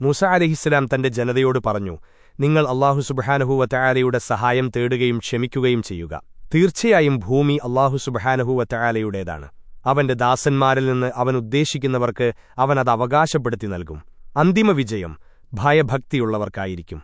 മൂസ അലഹിസ്സലാം തന്റെ ജനതയോട് പറഞ്ഞു നിങ്ങൾ അള്ളാഹു സുബഹാനഹുവ തയാലയുടെ സഹായം തേടുകയും ക്ഷമിക്കുകയും ചെയ്യുക. തീർച്ചയായും ഭൂമി അള്ളാഹു സുബഹാനഹുവ തയാലയുടേതാണ് അവന്റെ ദാസന്മാരിൽ നിന്ന് അവൻ ഉദ്ദേശിക്കുന്നവർക്ക് അവൻ അത് അവകാശപ്പെടുത്തി നൽകും. അന്തിമ വിജയം ഭയഭക്തിയുള്ളവർക്കായിരിക്കും.